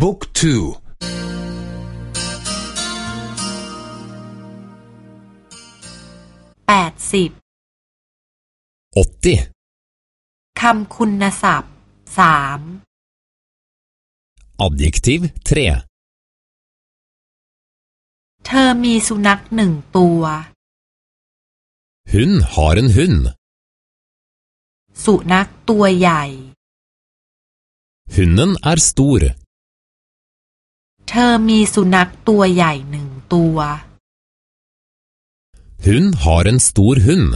บุ๊กทูแปดสิบคำคุณศัพท์สาม adjektiv tre เธอมีสุนัขหนึ่งตัว Hun har en hund สุนัขตัวใหญ่ Hunden er stor เธอมีสุนัขตัวใหญ่หนึ่งตัว Hun har en stor hund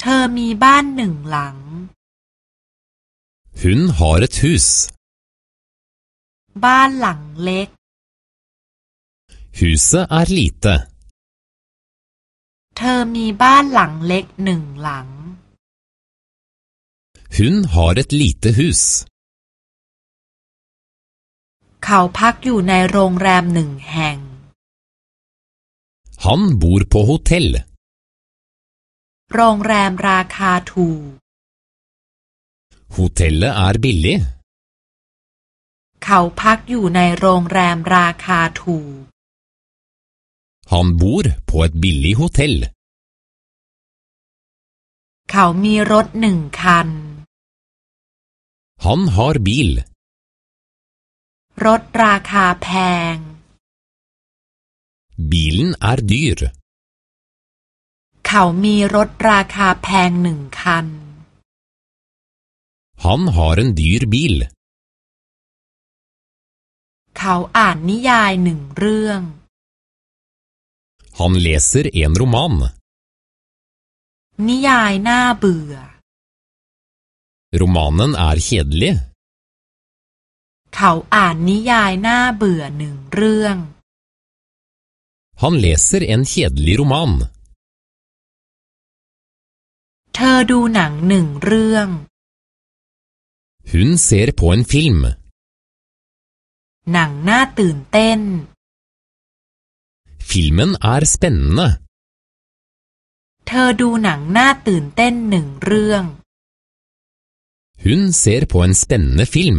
เธอมีบ้านหนึ่งหลัง Hun har et hus บ้านหลังเล็ก Huset er lite เธอมีบ้านหลังเล็กหนึ่งหลัง Hun har et lite hus เขาพักอยู่ในโรงแรมหนึ่งแห่ง Han bor på hotell โรงแรมราคาถูก Hotellet er billig เขาพักอยู่ในโรงแรมราคาถูก Han bor på et billig hotell เขามีรถหนึ่งคัน Han har bil รถราคาแพง Bilen er dyr เขามีรถราคาแพงหนึ่งคัน Han har en dyr bil เขาอ่านนิยายหนึ่งเรื่อง Han leser en roman นิยายน่าเบื่อ Romanen er kjedelig เขาอ่านนิยายน่าเบื่อหนึ่งเรื่อง Han leser en kjedelig roman เธอดูหนังหนึ่งเรื่อง Hun ser på en film หนังน่าตื่นเต้น Filmen er spennende เธอดูหนังน่าตื่นเต้นหนึ่งเรื่อง Hun ser på en spennende film